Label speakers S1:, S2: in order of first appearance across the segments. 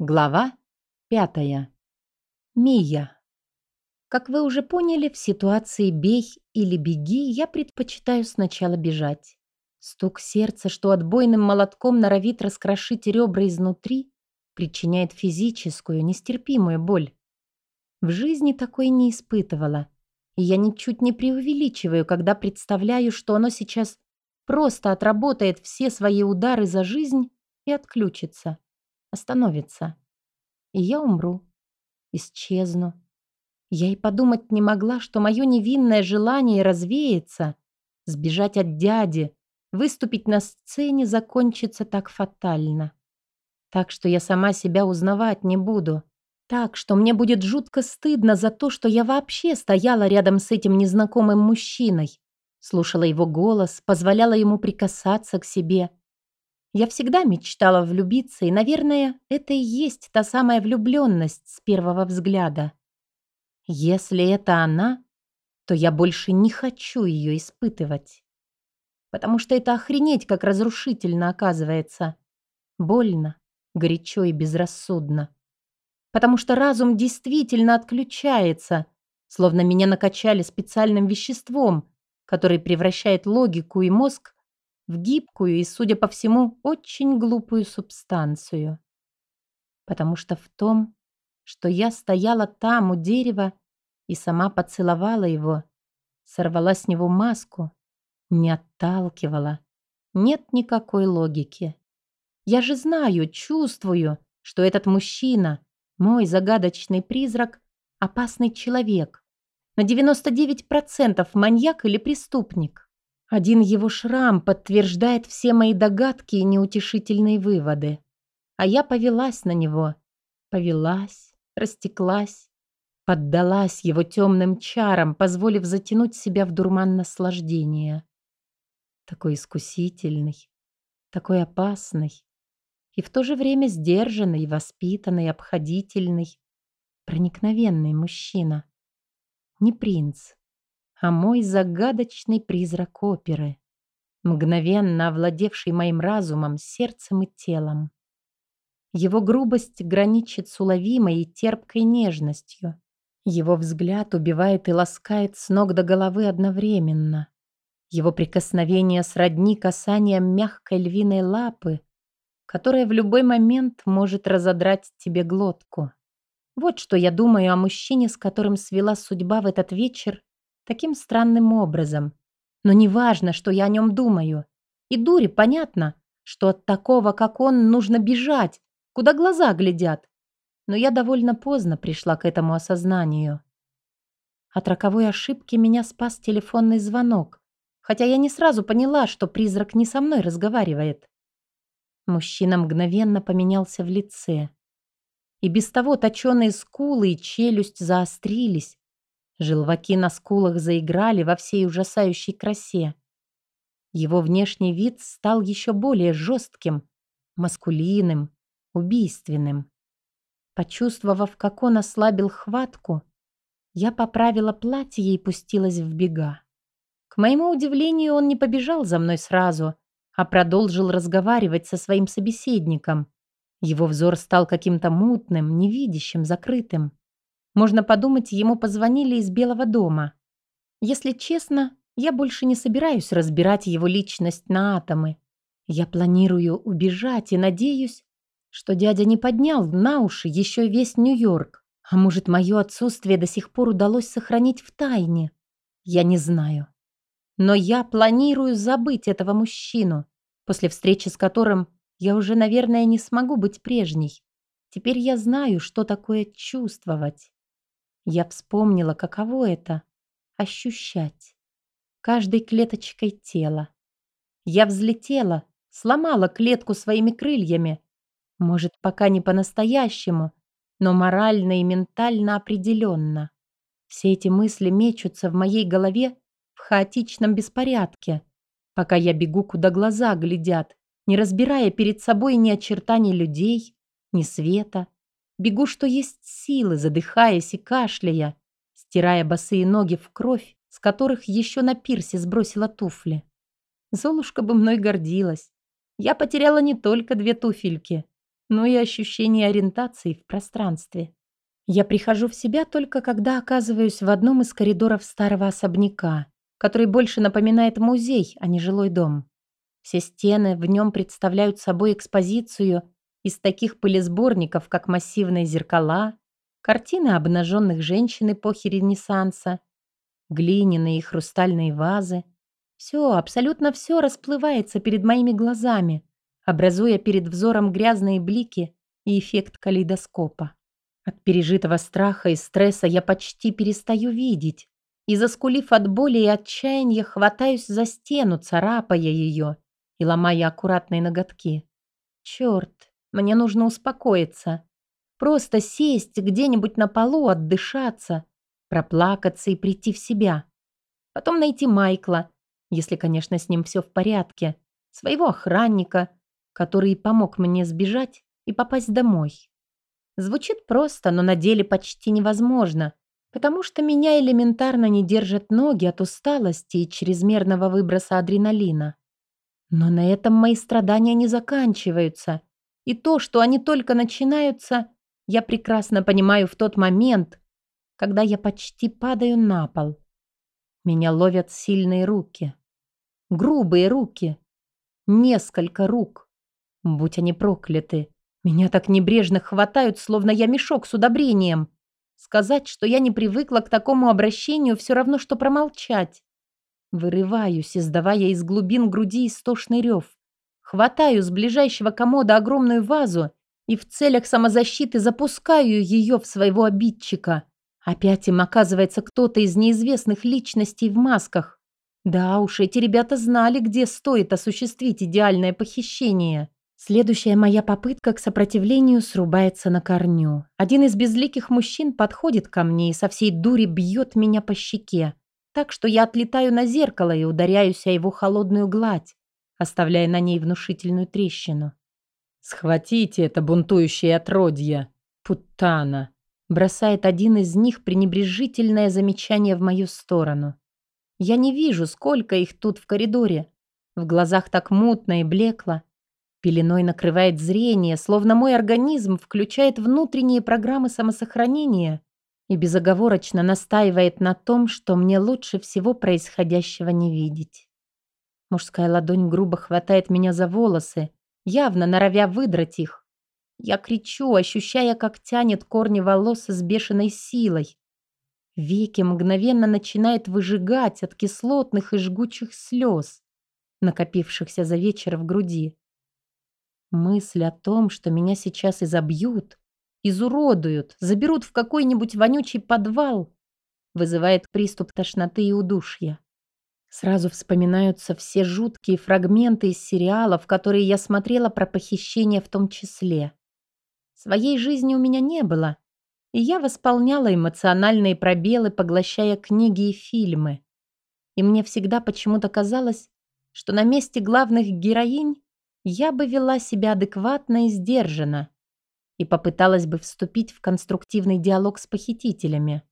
S1: Глава пятая. Мия. Как вы уже поняли, в ситуации «бей» или «беги» я предпочитаю сначала бежать. Стук сердца, что отбойным молотком норовит раскрошить ребра изнутри, причиняет физическую, нестерпимую боль. В жизни такой не испытывала. И я ничуть не преувеличиваю, когда представляю, что оно сейчас просто отработает все свои удары за жизнь и отключится остановится. И я умру, исчезну. Я и подумать не могла, что мое невинное желание развеется, сбежать от дяди, выступить на сцене закончится так фатально. Так что я сама себя узнавать не буду. Так что мне будет жутко стыдно за то, что я вообще стояла рядом с этим незнакомым мужчиной, слушала его голос, позволяла ему прикасаться к себе – я всегда мечтала влюбиться, и, наверное, это и есть та самая влюбленность с первого взгляда. Если это она, то я больше не хочу ее испытывать. Потому что это охренеть как разрушительно оказывается. Больно, горячо и безрассудно. Потому что разум действительно отключается, словно меня накачали специальным веществом, который превращает логику и мозг в гибкую и, судя по всему, очень глупую субстанцию. Потому что в том, что я стояла там у дерева и сама поцеловала его, сорвала с него маску, не отталкивала. Нет никакой логики. Я же знаю, чувствую, что этот мужчина, мой загадочный призрак, опасный человек. На 99% маньяк или преступник. Один его шрам подтверждает все мои догадки и неутешительные выводы. А я повелась на него. Повелась, растеклась, поддалась его темным чарам, позволив затянуть себя в дурман наслаждения. Такой искусительный, такой опасный и в то же время сдержанный, воспитанный, обходительный, проникновенный мужчина. Не принц, а мой загадочный призрак оперы, мгновенно овладевший моим разумом, сердцем и телом. Его грубость граничит с уловимой и терпкой нежностью. Его взгляд убивает и ласкает с ног до головы одновременно. Его прикосновение сродни касанием мягкой львиной лапы, которая в любой момент может разодрать тебе глотку. Вот что я думаю о мужчине, с которым свела судьба в этот вечер таким странным образом. Но неважно, что я о нем думаю. И дуре понятно, что от такого, как он, нужно бежать, куда глаза глядят. Но я довольно поздно пришла к этому осознанию. От роковой ошибки меня спас телефонный звонок, хотя я не сразу поняла, что призрак не со мной разговаривает. Мужчина мгновенно поменялся в лице. И без того точеные скулы и челюсть заострились, Желваки на скулах заиграли во всей ужасающей красе. Его внешний вид стал еще более жестким, маскулинным, убийственным. Почувствовав, как он ослабил хватку, я поправила платье и пустилась в бега. К моему удивлению, он не побежал за мной сразу, а продолжил разговаривать со своим собеседником. Его взор стал каким-то мутным, невидящим, закрытым. Можно подумать, ему позвонили из Белого дома. Если честно, я больше не собираюсь разбирать его личность на атомы. Я планирую убежать и надеюсь, что дядя не поднял на уши еще весь Нью-Йорк. А может, мое отсутствие до сих пор удалось сохранить в тайне? Я не знаю. Но я планирую забыть этого мужчину, после встречи с которым я уже, наверное, не смогу быть прежней. Теперь я знаю, что такое чувствовать. Я вспомнила, каково это — ощущать. Каждой клеточкой тела. Я взлетела, сломала клетку своими крыльями. Может, пока не по-настоящему, но морально и ментально определенно. Все эти мысли мечутся в моей голове в хаотичном беспорядке, пока я бегу, куда глаза глядят, не разбирая перед собой ни очертаний людей, ни света, Бегу, что есть силы, задыхаясь и кашляя, стирая босые ноги в кровь, с которых еще на пирсе сбросила туфли. Золушка бы мной гордилась. Я потеряла не только две туфельки, но и ощущение ориентации в пространстве. Я прихожу в себя только когда оказываюсь в одном из коридоров старого особняка, который больше напоминает музей, а не жилой дом. Все стены в нем представляют собой экспозицию из таких пылесборников, как массивные зеркала, картины обнаженных женщин эпохи Ренессанса, глиняные и хрустальные вазы. Все, абсолютно все расплывается перед моими глазами, образуя перед взором грязные блики и эффект калейдоскопа. От пережитого страха и стресса я почти перестаю видеть и, заскулив от боли и отчаяния, хватаюсь за стену, царапая ее и ломая аккуратные ноготки. Черт, мне нужно успокоиться. Просто сесть где-нибудь на полу, отдышаться, проплакаться и прийти в себя. Потом найти Майкла, если, конечно, с ним все в порядке, своего охранника, который помог мне сбежать и попасть домой. Звучит просто, но на деле почти невозможно, потому что меня элементарно не держат ноги от усталости и чрезмерного выброса адреналина. Но на этом мои страдания не заканчиваются. И то, что они только начинаются, я прекрасно понимаю в тот момент, когда я почти падаю на пол. Меня ловят сильные руки. Грубые руки. Несколько рук. Будь они прокляты. Меня так небрежно хватают, словно я мешок с удобрением. Сказать, что я не привыкла к такому обращению, все равно, что промолчать. Вырываюсь, издавая из глубин груди истошный рев. Хватаю с ближайшего комода огромную вазу и в целях самозащиты запускаю ее в своего обидчика. Опять им оказывается кто-то из неизвестных личностей в масках. Да уж, эти ребята знали, где стоит осуществить идеальное похищение. Следующая моя попытка к сопротивлению срубается на корню. Один из безликих мужчин подходит ко мне и со всей дури бьет меня по щеке, так что я отлетаю на зеркало и ударяюсь о его холодную гладь, оставляя на ней внушительную трещину. «Схватите это бунтующее отродье, путана!» бросает один из них пренебрежительное замечание в мою сторону. Я не вижу, сколько их тут в коридоре. В глазах так мутно и блекло. Пеленой накрывает зрение, словно мой организм включает внутренние программы самосохранения и безоговорочно настаивает на том, что мне лучше всего происходящего не видеть. Мужская ладонь грубо хватает меня за волосы, явно норовя выдрать их. Я кричу, ощущая, как тянет корни волос с бешеной силой. Веки мгновенно начинает выжигать от кислотных и жгучих слез, накопившихся за вечер в груди. Мысль о том, что меня сейчас изобьют, изуродуют, заберут в какой-нибудь вонючий подвал, вызывает приступ тошноты и удушья. Сразу вспоминаются все жуткие фрагменты из сериалов, которые я смотрела про похищение в том числе. Своей жизни у меня не было, и я восполняла эмоциональные пробелы, поглощая книги и фильмы. И мне всегда почему-то казалось, что на месте главных героинь я бы вела себя адекватно и сдержанно и попыталась бы вступить в конструктивный диалог с похитителями.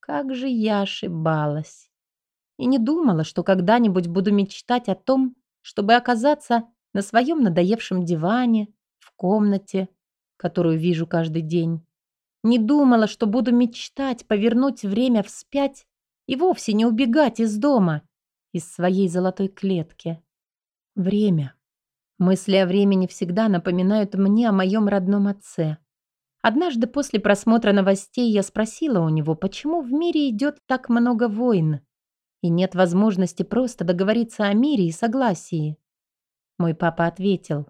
S1: Как же я ошибалась. И не думала, что когда-нибудь буду мечтать о том, чтобы оказаться на своем надоевшем диване, в комнате, которую вижу каждый день. Не думала, что буду мечтать повернуть время вспять и вовсе не убегать из дома, из своей золотой клетки. Время. Мысли о времени всегда напоминают мне о моем родном отце. Однажды после просмотра новостей я спросила у него, почему в мире идет так много войн и нет возможности просто договориться о мире и согласии. Мой папа ответил,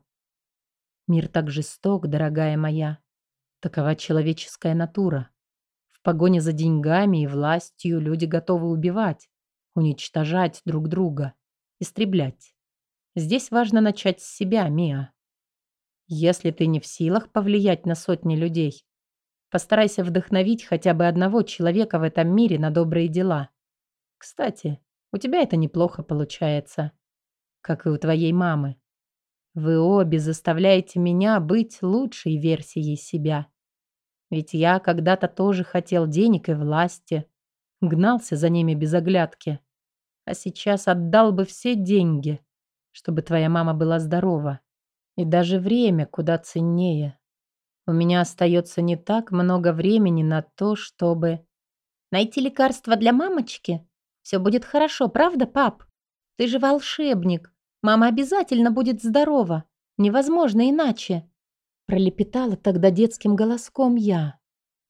S1: «Мир так жесток, дорогая моя. Такова человеческая натура. В погоне за деньгами и властью люди готовы убивать, уничтожать друг друга, истреблять. Здесь важно начать с себя, Миа. Если ты не в силах повлиять на сотни людей, постарайся вдохновить хотя бы одного человека в этом мире на добрые дела. Кстати, у тебя это неплохо получается, как и у твоей мамы. Вы обе заставляете меня быть лучшей версией себя. Ведь я когда-то тоже хотел денег и власти, гнался за ними без оглядки, а сейчас отдал бы все деньги, чтобы твоя мама была здорова. И даже время куда ценнее. У меня остается не так много времени на то, чтобы... Найти лекарство для мамочки? Все будет хорошо, правда, пап? Ты же волшебник. Мама обязательно будет здорова. Невозможно иначе. Пролепетала тогда детским голоском я.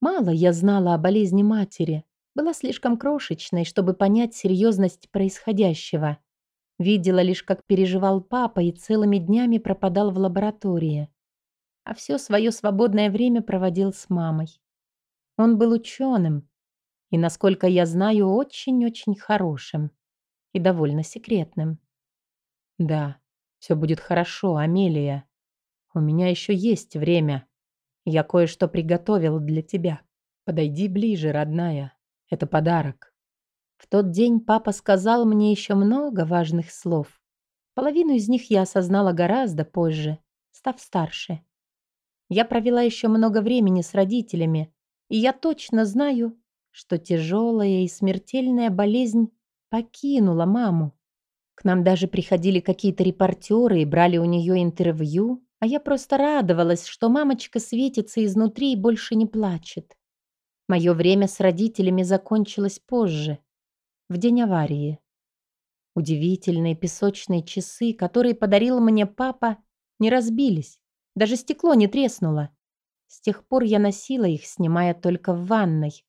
S1: Мало я знала о болезни матери. Была слишком крошечной, чтобы понять серьезность происходящего. Видела лишь, как переживал папа и целыми днями пропадал в лаборатории. А все свое свободное время проводил с мамой. Он был ученым и, насколько я знаю, очень-очень хорошим и довольно секретным. Да, все будет хорошо, Амелия. У меня еще есть время. Я кое-что приготовил для тебя. Подойди ближе, родная. Это подарок. В тот день папа сказал мне еще много важных слов. Половину из них я осознала гораздо позже, став старше. Я провела еще много времени с родителями, и я точно знаю, что тяжелая и смертельная болезнь покинула маму. К нам даже приходили какие-то репортеры и брали у нее интервью, а я просто радовалась, что мамочка светится изнутри и больше не плачет. Мое время с родителями закончилось позже — в день аварии. Удивительные песочные часы, которые подарил мне папа, не разбились, даже стекло не треснуло. С тех пор я носила их, снимая только в ванной.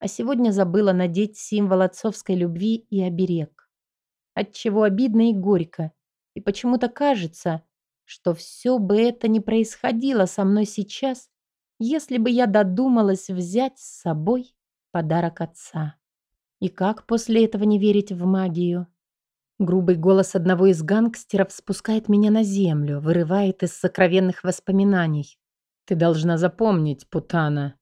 S1: А сегодня забыла надеть символ отцовской любви и оберег. Отчего обидно и горько. И почему-то кажется, что все бы это не происходило со мной сейчас, если бы я додумалась взять с собой подарок отца. И как после этого не верить в магию? Грубый голос одного из гангстеров спускает меня на землю, вырывает из сокровенных воспоминаний. «Ты должна запомнить, Путана!»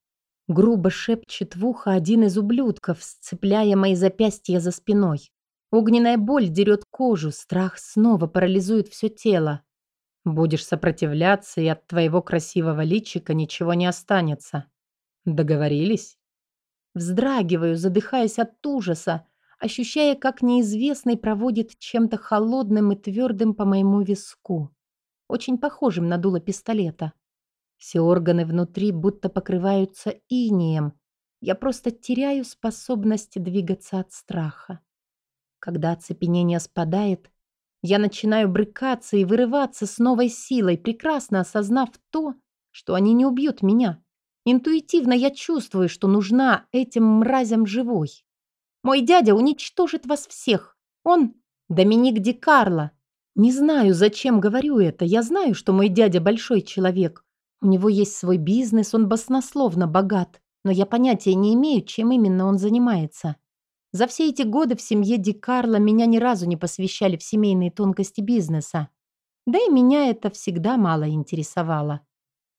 S1: Грубо шепчет в ухо один из ублюдков, сцепляя мои запястья за спиной. Огненная боль дерет кожу, страх снова парализует все тело. Будешь сопротивляться, и от твоего красивого личика ничего не останется. Договорились? Вздрагиваю, задыхаясь от ужаса, ощущая, как неизвестный проводит чем-то холодным и твердым по моему виску, очень похожим на дуло пистолета. Все органы внутри будто покрываются инием. Я просто теряю способность двигаться от страха. Когда оцепенение спадает, я начинаю брыкаться и вырываться с новой силой, прекрасно осознав то, что они не убьют меня. Интуитивно я чувствую, что нужна этим мразям живой. Мой дядя уничтожит вас всех. Он Доминик Ди Карло. Не знаю, зачем говорю это. Я знаю, что мой дядя большой человек. У него есть свой бизнес, он баснословно богат. Но я понятия не имею, чем именно он занимается. За все эти годы в семье Ди Карло меня ни разу не посвящали в семейные тонкости бизнеса. Да и меня это всегда мало интересовало.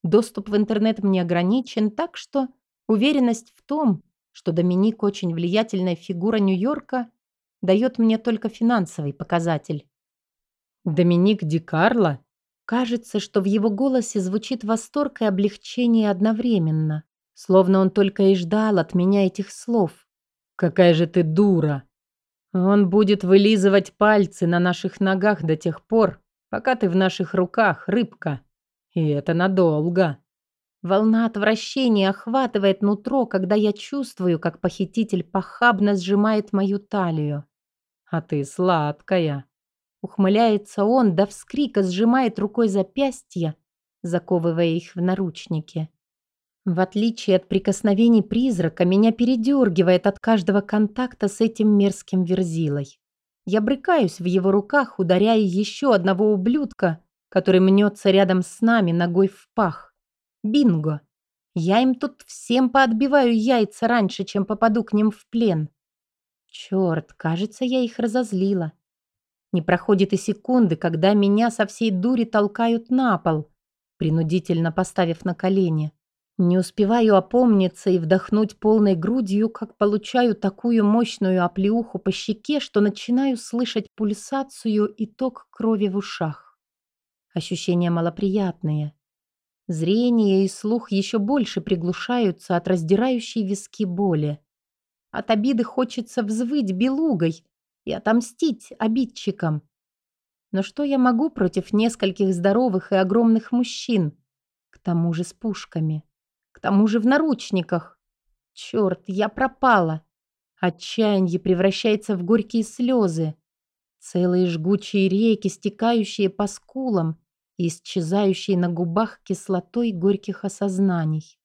S1: Доступ в интернет мне ограничен, так что уверенность в том, что Доминик очень влиятельная фигура Нью-Йорка, дает мне только финансовый показатель. Доминик Ди Карло? Кажется, что в его голосе звучит восторг и облегчение одновременно, словно он только и ждал от меня этих слов. «Какая же ты дура!» Он будет вылизывать пальцы на наших ногах до тех пор, пока ты в наших руках, рыбка. И это надолго. Волна отвращения охватывает нутро, когда я чувствую, как похититель похабно сжимает мою талию. А ты сладкая. Ухмыляется он, да вскрика сжимает рукой запястья, заковывая их в наручники. В отличие от прикосновений призрака, меня передергивает от каждого контакта с этим мерзким верзилой. Я брыкаюсь в его руках, ударяя еще одного ублюдка, который мнется рядом с нами ногой в пах. Бинго! Я им тут всем поотбиваю яйца раньше, чем попаду к ним в плен. Черт, кажется, я их разозлила. Не проходит и секунды, когда меня со всей дури толкают на пол, принудительно поставив на колени. Не успеваю опомниться и вдохнуть полной грудью, как получаю такую мощную оплеуху по щеке, что начинаю слышать пульсацию и ток крови в ушах. Ощущения малоприятные. Зрение и слух еще больше приглушаются от раздирающей виски боли. От обиды хочется взвыть белугой и отомстить обидчикам. Но что я могу против нескольких здоровых и огромных мужчин? К тому же с пушками. К тому же в наручниках. Черт, я пропала. Отчаяние превращается в горькие слезы. Целые жгучие реки, стекающие по скулам и исчезающие на губах кислотой горьких осознаний.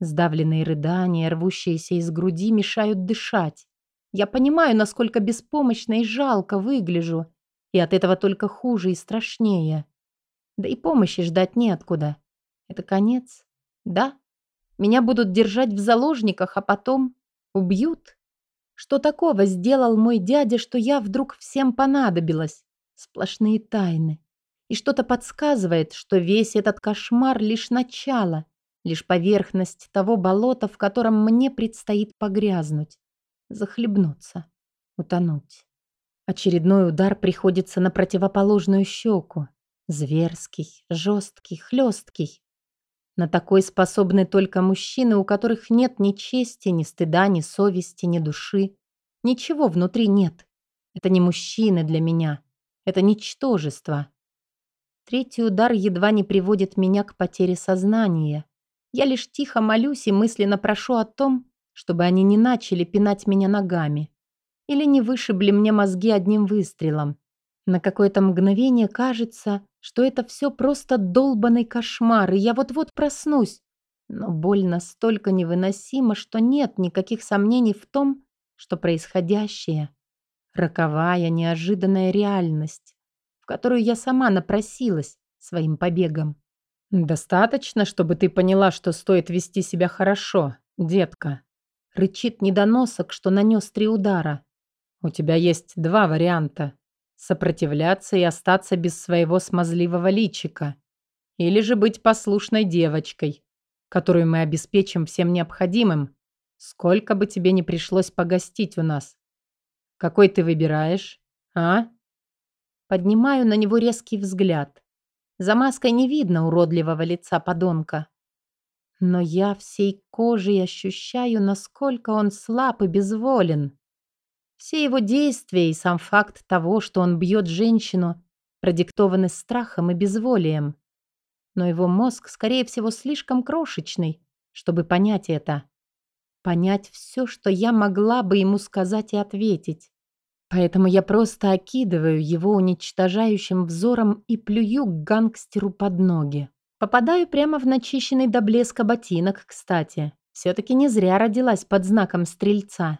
S1: Сдавленные рыдания, рвущиеся из груди, мешают дышать. Я понимаю, насколько беспомощно и жалко выгляжу, и от этого только хуже и страшнее. Да и помощи ждать неоткуда. Это конец? Да? Меня будут держать в заложниках, а потом убьют? Что такого сделал мой дядя, что я вдруг всем понадобилась? Сплошные тайны. И что-то подсказывает, что весь этот кошмар лишь начало, лишь поверхность того болота, в котором мне предстоит погрязнуть, захлебнуться, утонуть. Очередной удар приходится на противоположную щеку. Зверский, жесткий, хлесткий. На такой способны только мужчины, у которых нет ни чести, ни стыда, ни совести, ни души. Ничего внутри нет. Это не мужчины для меня. Это ничтожество. Третий удар едва не приводит меня к потере сознания. Я лишь тихо молюсь и мысленно прошу о том, чтобы они не начали пинать меня ногами. Или не вышибли мне мозги одним выстрелом. На какое-то мгновение кажется, что это все просто долбанный кошмар, и я вот-вот проснусь. Но боль настолько невыносима, что нет никаких сомнений в том, что происходящее — роковая, неожиданная реальность, в которую я сама напросилась своим побегом. «Достаточно, чтобы ты поняла, что стоит вести себя хорошо, детка», рычит недоносок, что нанес три удара. «У тебя есть два варианта сопротивляться и остаться без своего смазливого личика. Или же быть послушной девочкой, которую мы обеспечим всем необходимым, сколько бы тебе ни пришлось погостить у нас. Какой ты выбираешь, а? Поднимаю на него резкий взгляд. За маской не видно уродливого лица подонка. Но я всей кожей ощущаю, насколько он слаб и безволен. Все его действия и сам факт того, что он бьет женщину, продиктованы страхом и безволием. Но его мозг, скорее всего, слишком крошечный, чтобы понять это. Понять все, что я могла бы ему сказать и ответить. Поэтому я просто окидываю его уничтожающим взором и плюю к гангстеру под ноги. Попадаю прямо в начищенный до блеска ботинок, кстати. Все-таки не зря родилась под знаком стрельца.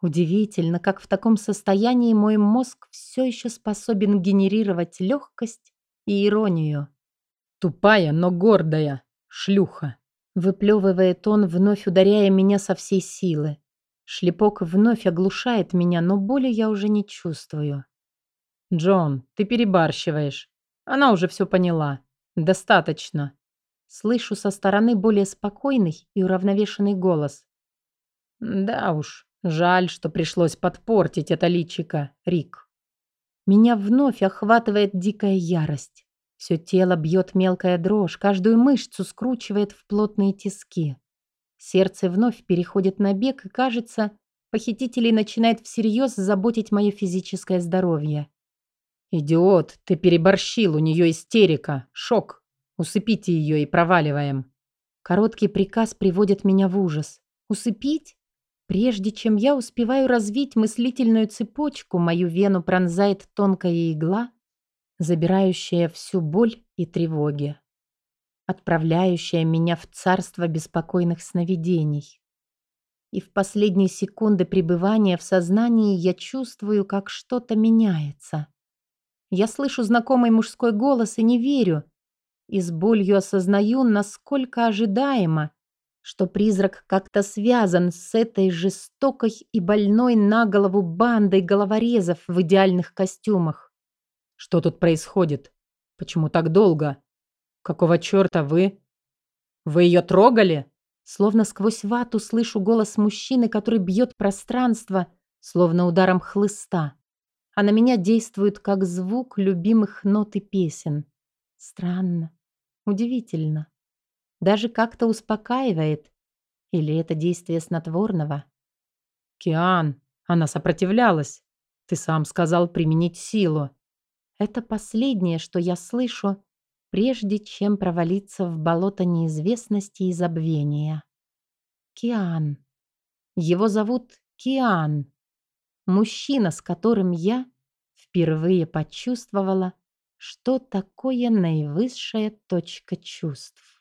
S1: Удивительно, как в таком состоянии мой мозг все еще способен генерировать легкость и иронию. «Тупая, но гордая, шлюха!» Выплевывает он, вновь ударяя меня со всей силы. Шлепок вновь оглушает меня, но боли я уже не чувствую. «Джон, ты перебарщиваешь. Она уже все поняла. Достаточно». Слышу со стороны более спокойный и уравновешенный голос. «Да уж, Жаль, что пришлось подпортить это личико, Рик. Меня вновь охватывает дикая ярость. Все тело бьет мелкая дрожь, каждую мышцу скручивает в плотные тиски. Сердце вновь переходит на бег, и, кажется, похитителей начинает всерьез заботить мое физическое здоровье. «Идиот, ты переборщил, у нее истерика, шок. Усыпите ее и проваливаем». Короткий приказ приводит меня в ужас. «Усыпить? Прежде чем я успеваю развить мыслительную цепочку, мою вену пронзает тонкая игла, забирающая всю боль и тревоги, отправляющая меня в царство беспокойных сновидений. И в последние секунды пребывания в сознании я чувствую, как что-то меняется. Я слышу знакомый мужской голос и не верю, и с болью осознаю, насколько ожидаемо что призрак как-то связан с этой жестокой и больной на голову бандой головорезов в идеальных костюмах. Что тут происходит? Почему так долго? Какого черта вы? Вы ее трогали? Словно сквозь вату слышу голос мужчины, который бьет пространство, словно ударом хлыста. А на меня действует как звук любимых нот и песен. Странно, удивительно. Даже как-то успокаивает. Или это действие снотворного? Киан, она сопротивлялась. Ты сам сказал применить силу. Это последнее, что я слышу, прежде чем провалиться в болото неизвестности и забвения. Киан. Его зовут Киан. Мужчина, с которым я впервые почувствовала, что такое наивысшая точка чувств.